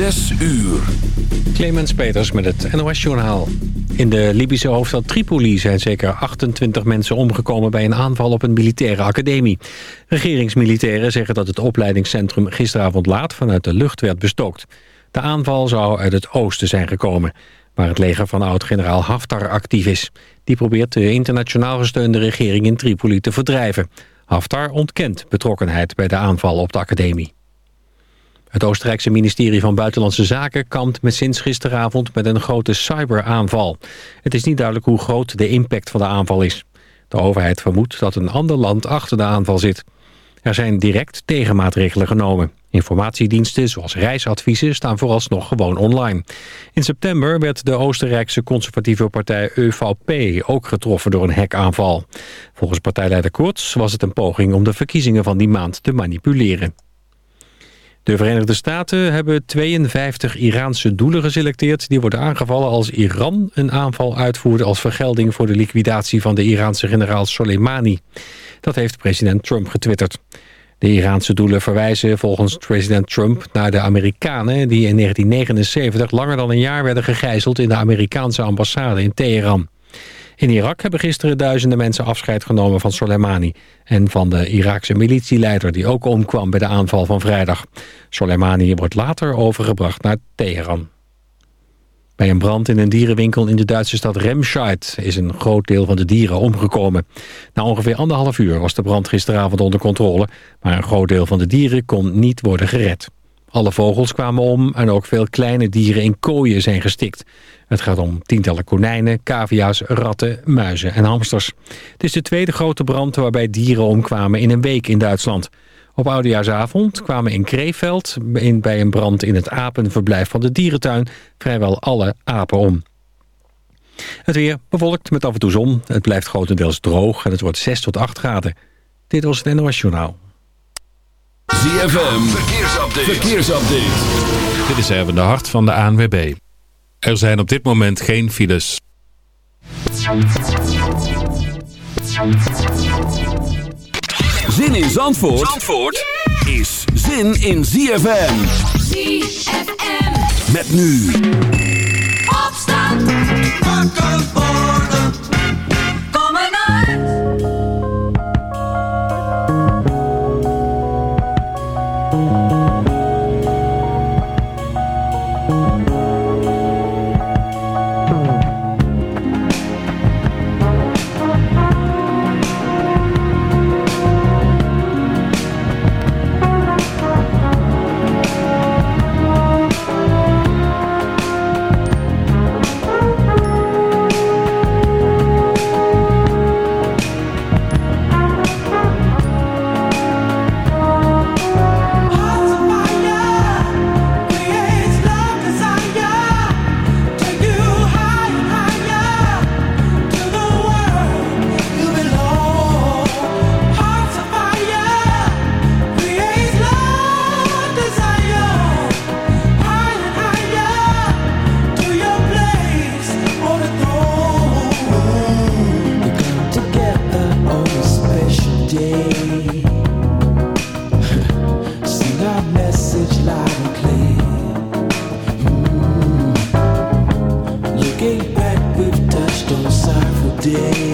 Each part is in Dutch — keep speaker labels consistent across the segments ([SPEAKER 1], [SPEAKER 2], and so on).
[SPEAKER 1] Zes uur.
[SPEAKER 2] Clemens Peters met het NOS-journaal. In de Libische hoofdstad Tripoli zijn zeker 28 mensen omgekomen... bij een aanval op een militaire academie. Regeringsmilitairen zeggen dat het opleidingscentrum gisteravond laat... vanuit de lucht werd bestookt. De aanval zou uit het oosten zijn gekomen... waar het leger van oud-generaal Haftar actief is. Die probeert de internationaal gesteunde regering in Tripoli te verdrijven. Haftar ontkent betrokkenheid bij de aanval op de academie. Het Oostenrijkse ministerie van Buitenlandse Zaken kampt met sinds gisteravond met een grote cyberaanval. Het is niet duidelijk hoe groot de impact van de aanval is. De overheid vermoedt dat een ander land achter de aanval zit. Er zijn direct tegenmaatregelen genomen. Informatiediensten zoals reisadviezen staan vooralsnog gewoon online. In september werd de Oostenrijkse conservatieve partij EVP ook getroffen door een hackaanval. Volgens partijleider Kurz was het een poging om de verkiezingen van die maand te manipuleren. De Verenigde Staten hebben 52 Iraanse doelen geselecteerd... die worden aangevallen als Iran een aanval uitvoerde... als vergelding voor de liquidatie van de Iraanse generaal Soleimani. Dat heeft president Trump getwitterd. De Iraanse doelen verwijzen volgens president Trump naar de Amerikanen... die in 1979 langer dan een jaar werden gegijzeld... in de Amerikaanse ambassade in Teheran. In Irak hebben gisteren duizenden mensen afscheid genomen van Soleimani... en van de Iraakse militieleider die ook omkwam bij de aanval van vrijdag. Soleimani wordt later overgebracht naar Teheran. Bij een brand in een dierenwinkel in de Duitse stad Remscheid... is een groot deel van de dieren omgekomen. Na ongeveer anderhalf uur was de brand gisteravond onder controle... maar een groot deel van de dieren kon niet worden gered. Alle vogels kwamen om en ook veel kleine dieren in kooien zijn gestikt. Het gaat om tientallen konijnen, cavia's, ratten, muizen en hamsters. Het is de tweede grote brand waarbij dieren omkwamen in een week in Duitsland. Op Oudejaarsavond kwamen in Kreeveld bij een brand in het apenverblijf van de dierentuin vrijwel alle apen om. Het weer bewolkt met af en toe zon. Het blijft grotendeels droog en het wordt 6 tot 8 graden. Dit was het NOS Journaal.
[SPEAKER 1] ZFM, verkeersupdate. verkeersupdate.
[SPEAKER 3] Dit is even de hart van de ANWB. Er zijn op dit moment geen files.
[SPEAKER 1] Zin in Zandvoort, Zandvoort is zin in ZFM.
[SPEAKER 4] ZFM.
[SPEAKER 1] Met nu.
[SPEAKER 4] Opstand. Wakker worden. day.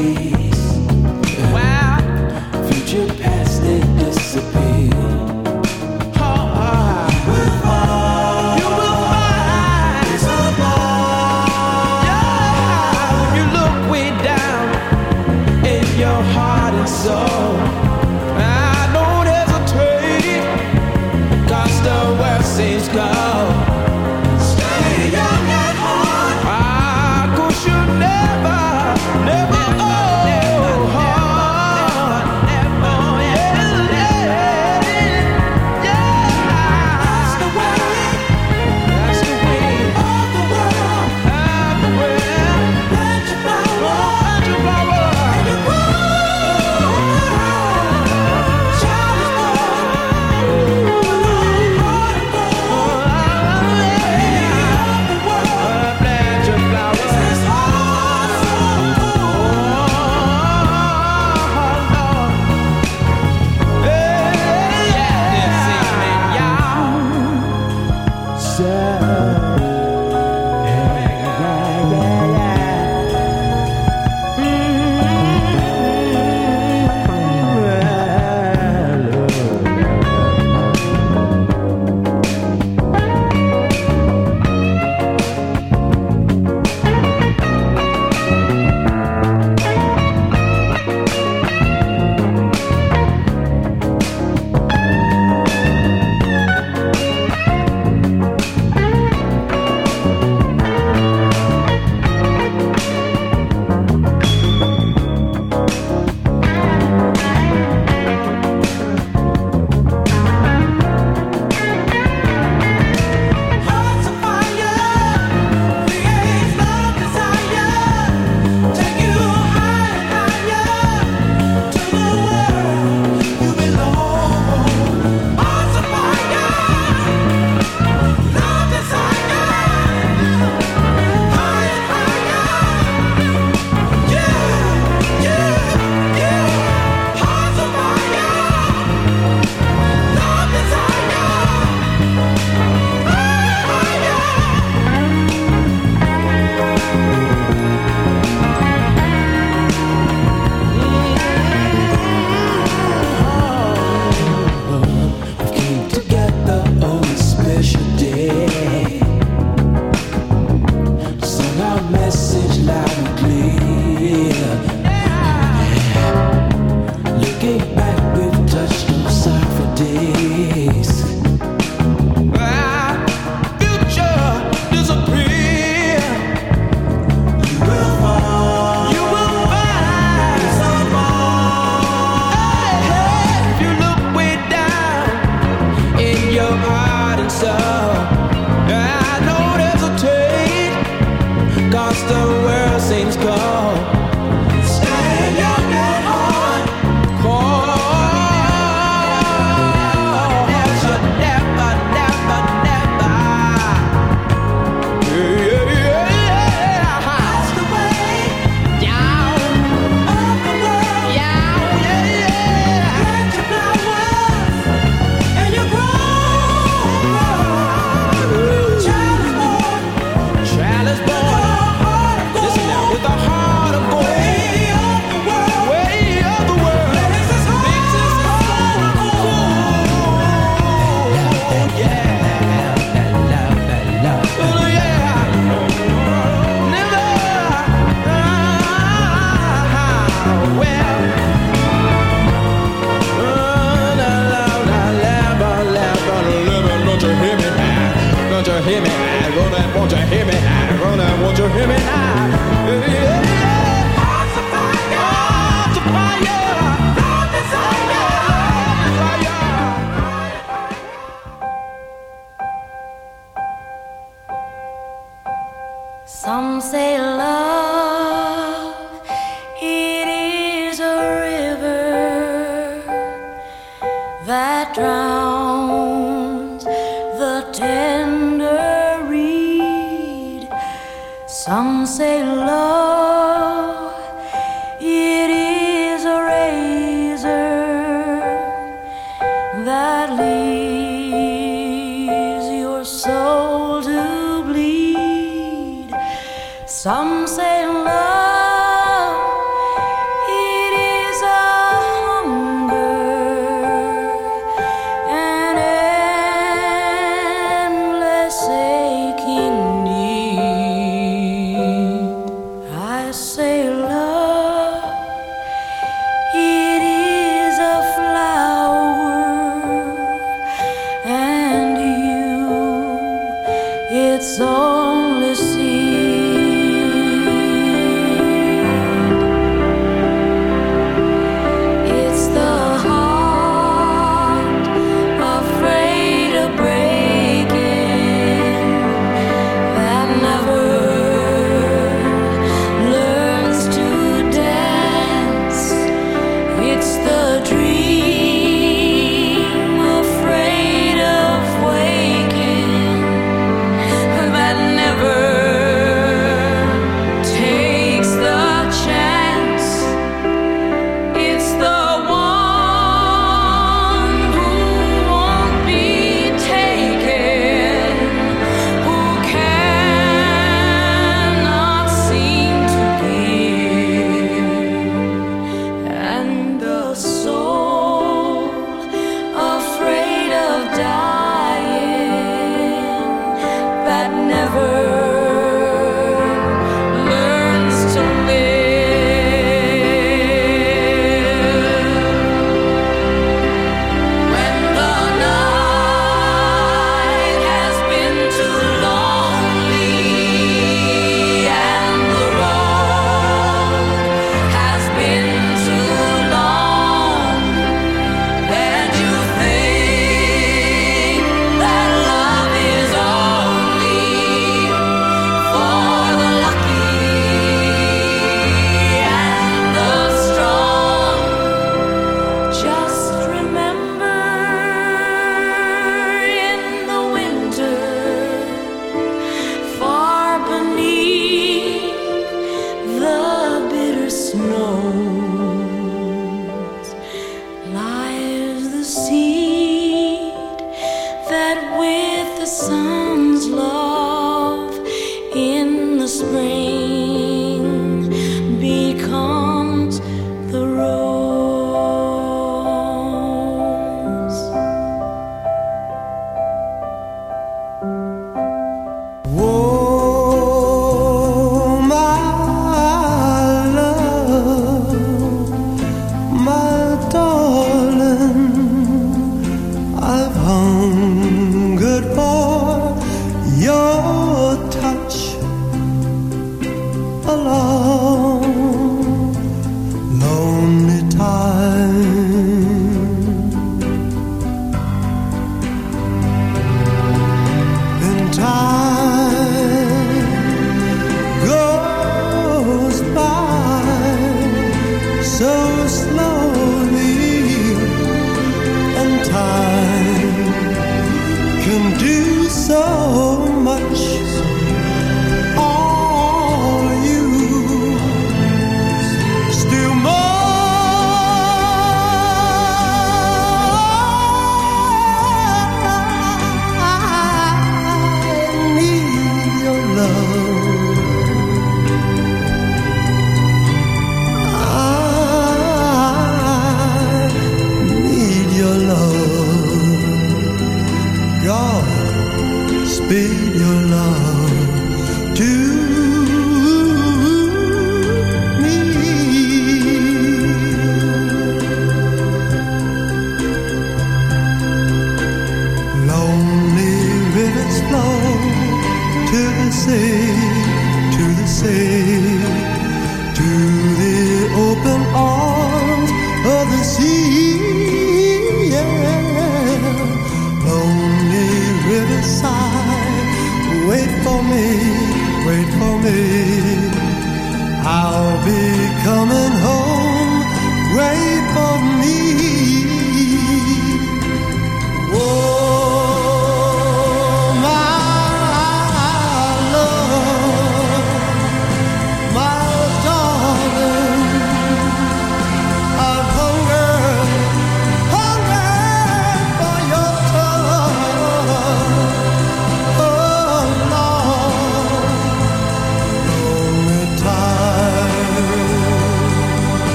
[SPEAKER 4] one's love.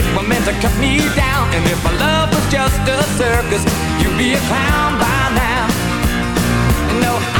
[SPEAKER 5] It was
[SPEAKER 6] meant to cut me down. And if my love was just a circus, you'd be a clown by now. No, I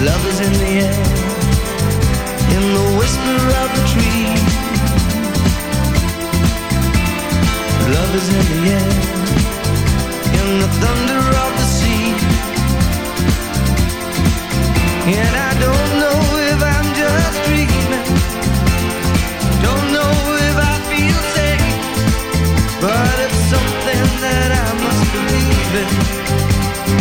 [SPEAKER 7] Love is in the air, in the whisper of the. Love is in the air, in the thunder of the sea. And I don't know if I'm just dreaming, don't know if I feel safe, but it's something that I must believe in.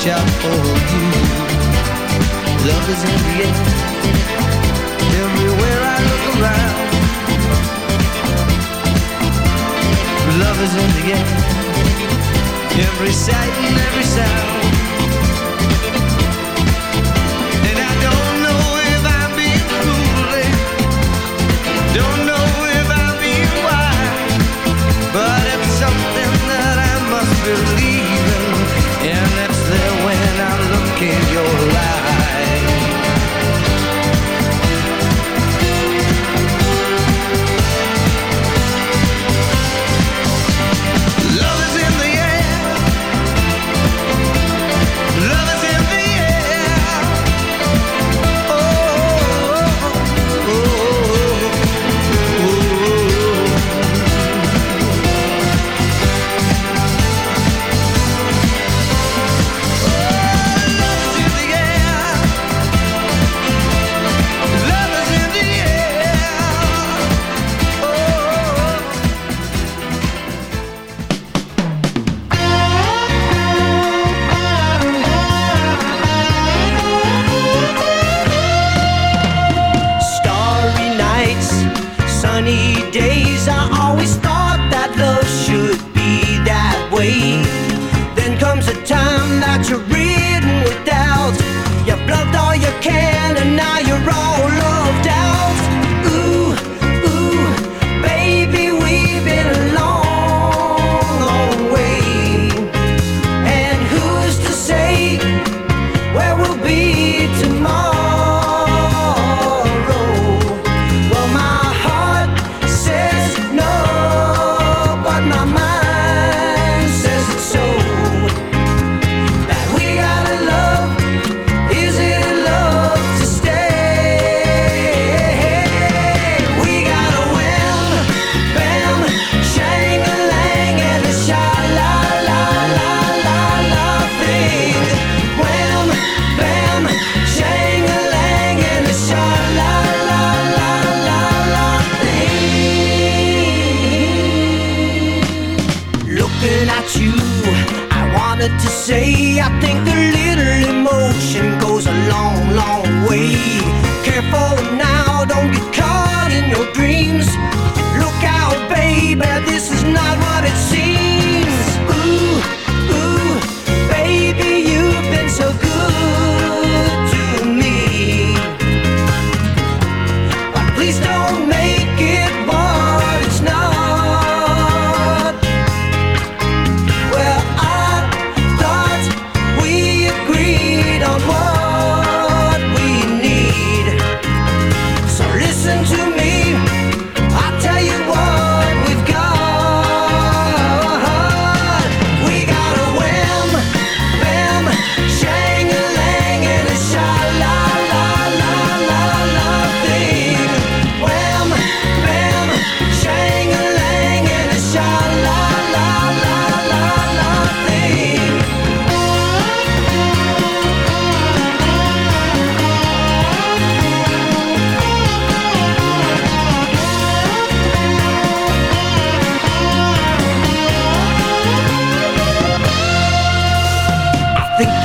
[SPEAKER 7] Reach out for you. Love is in the air, everywhere I look around. Love is in the air, every sight and every sound. And I don't know if I'm don't know if I'm wise, but it's something that I must believe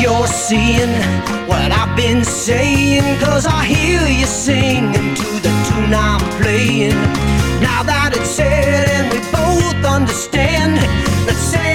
[SPEAKER 8] you're
[SPEAKER 9] seeing what I've been saying. Cause I hear you singing to the tune I'm playing. Now that it's said and we both understand, let's say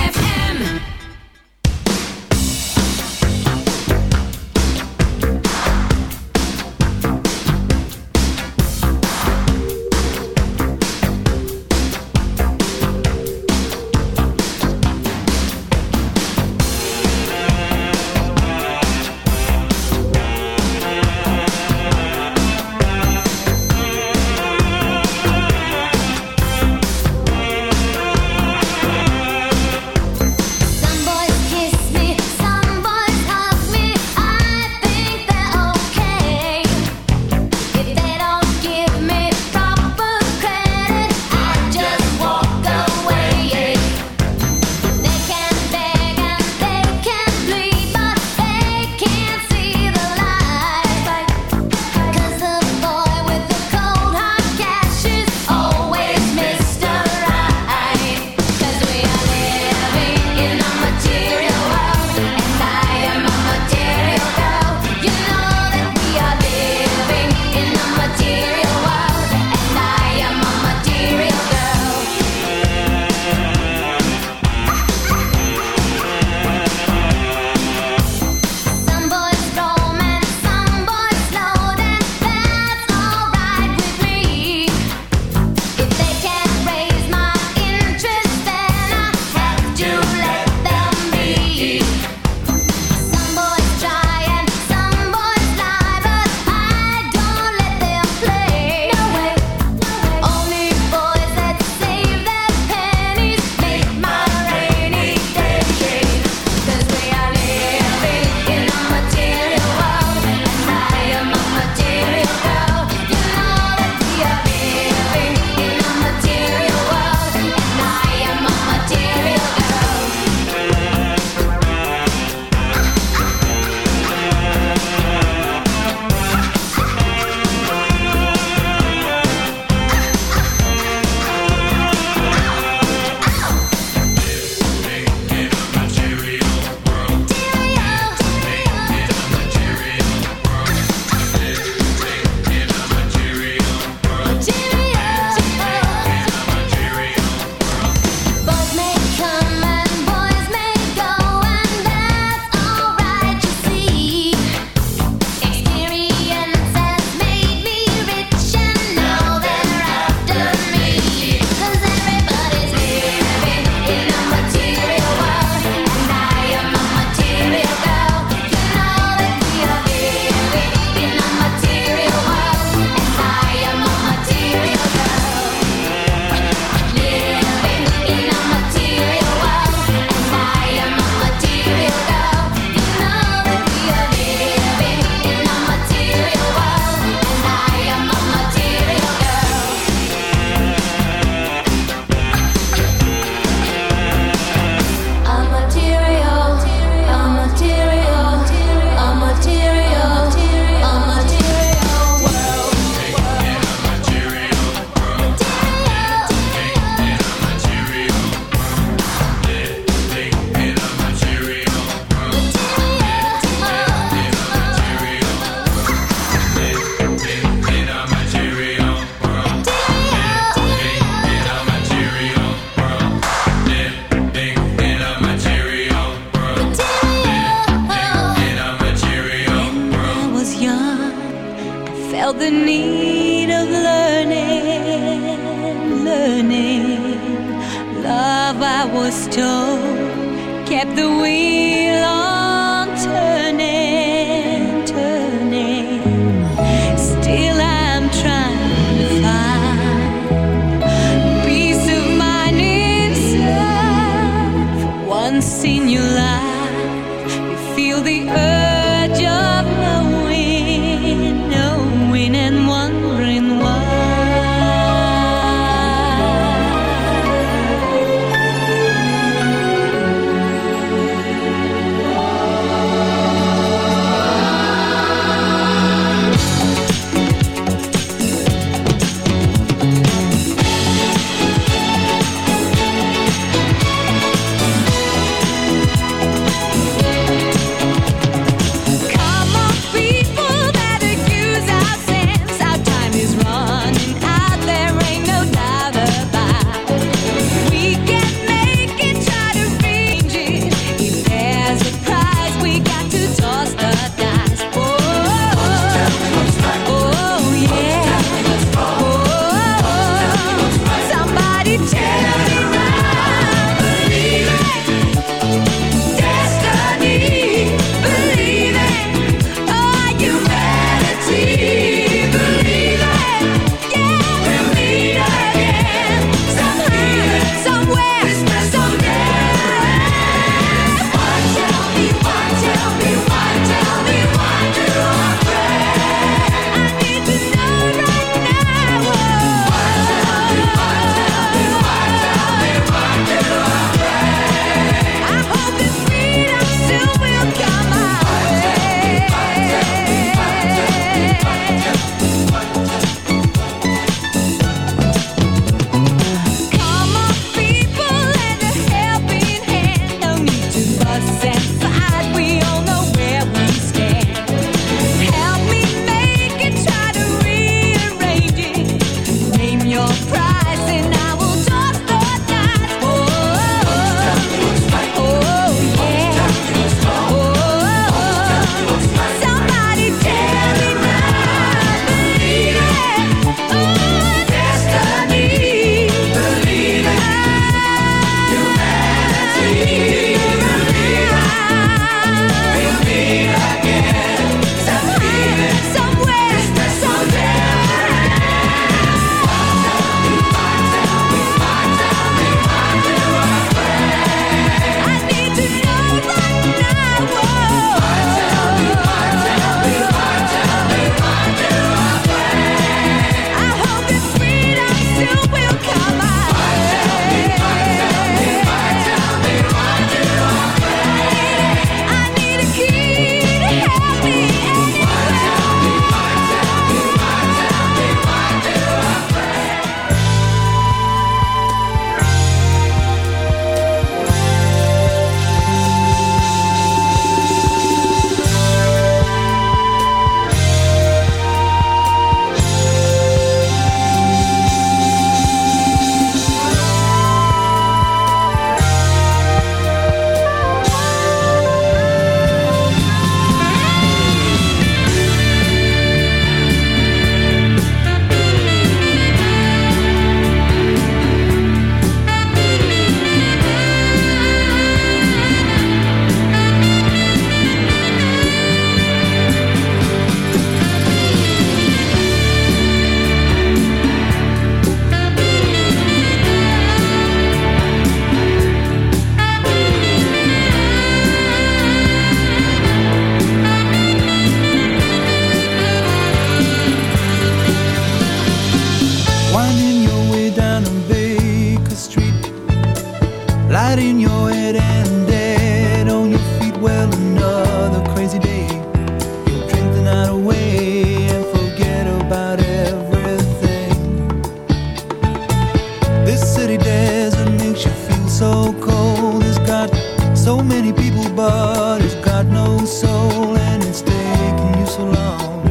[SPEAKER 10] So many people, but it's got no soul, and it's taking you so long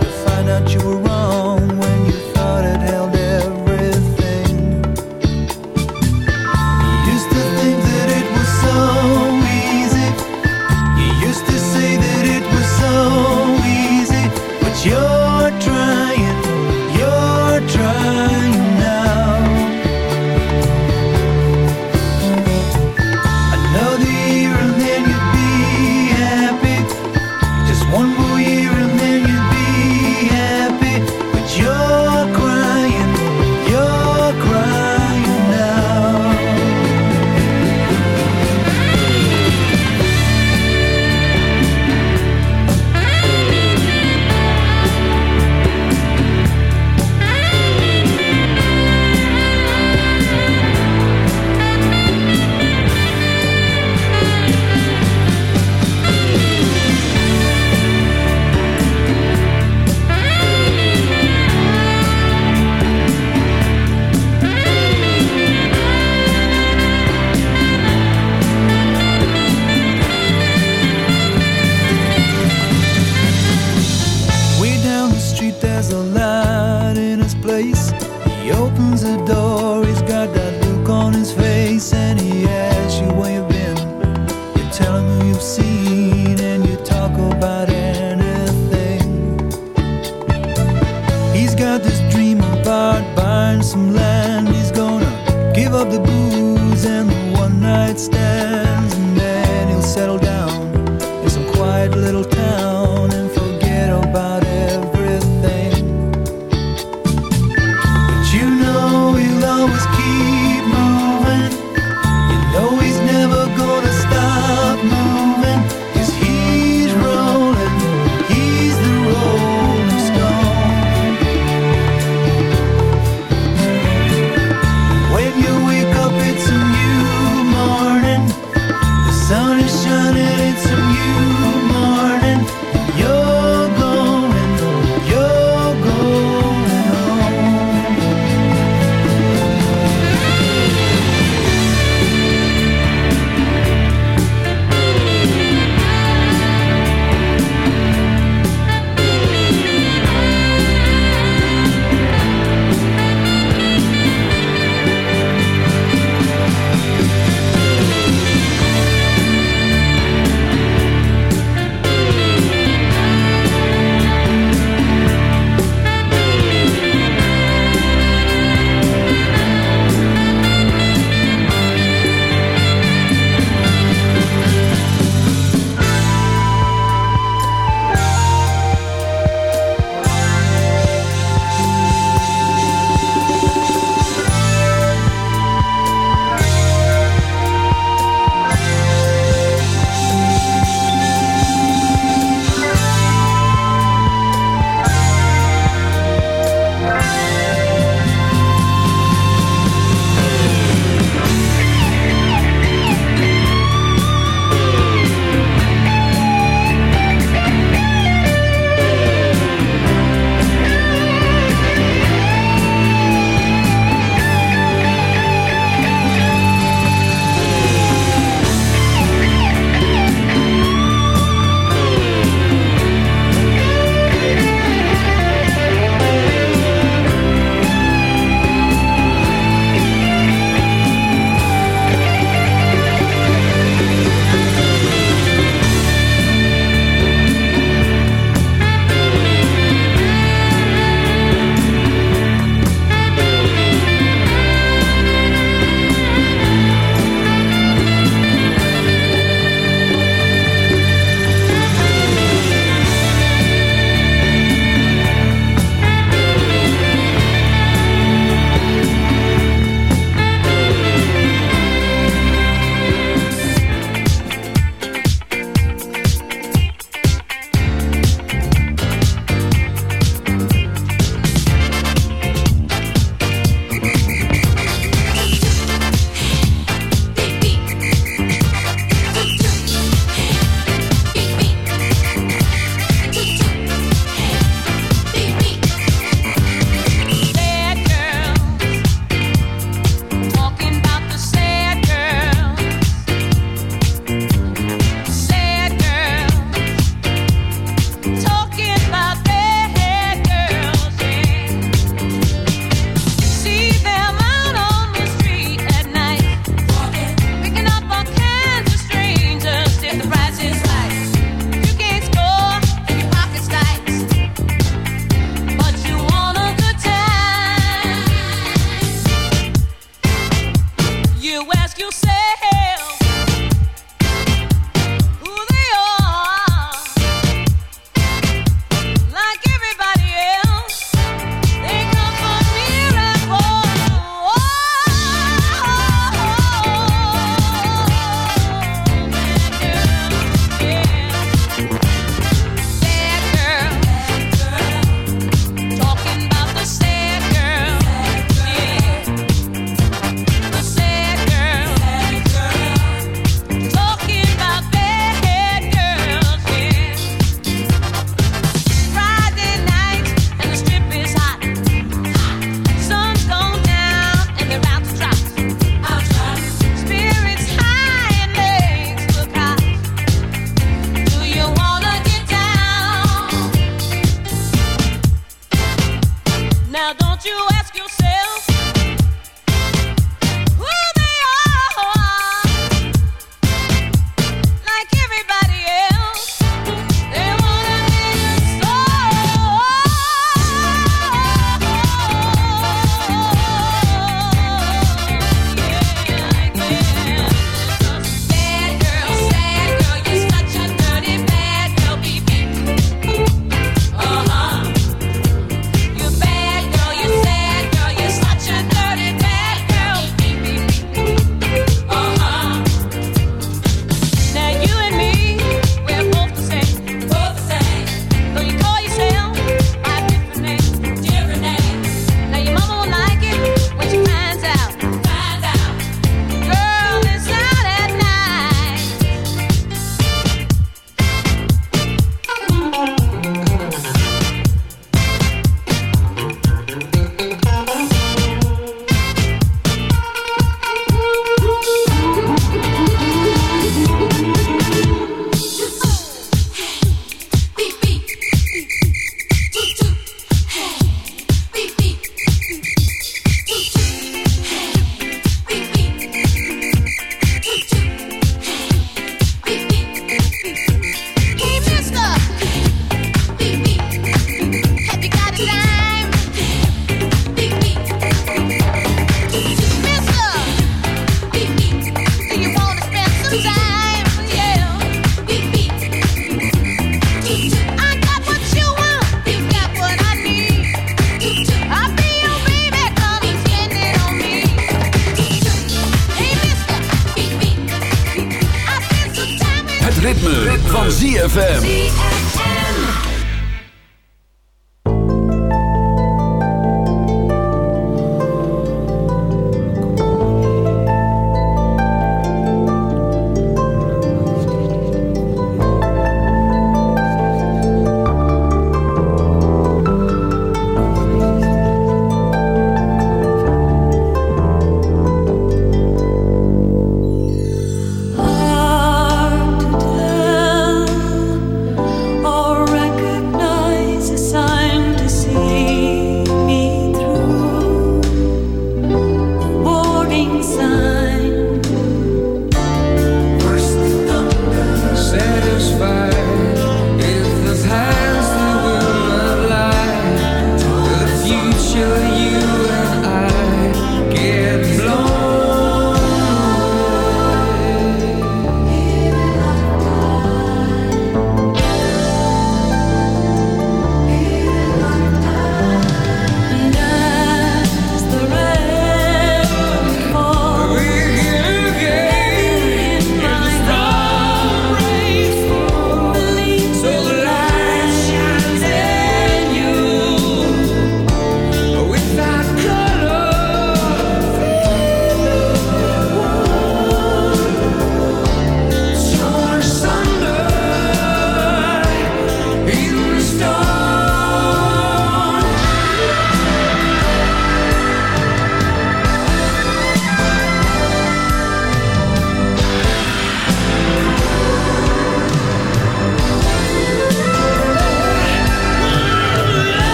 [SPEAKER 10] to find out you were wrong.